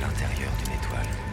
l'intérieur d'une étoile.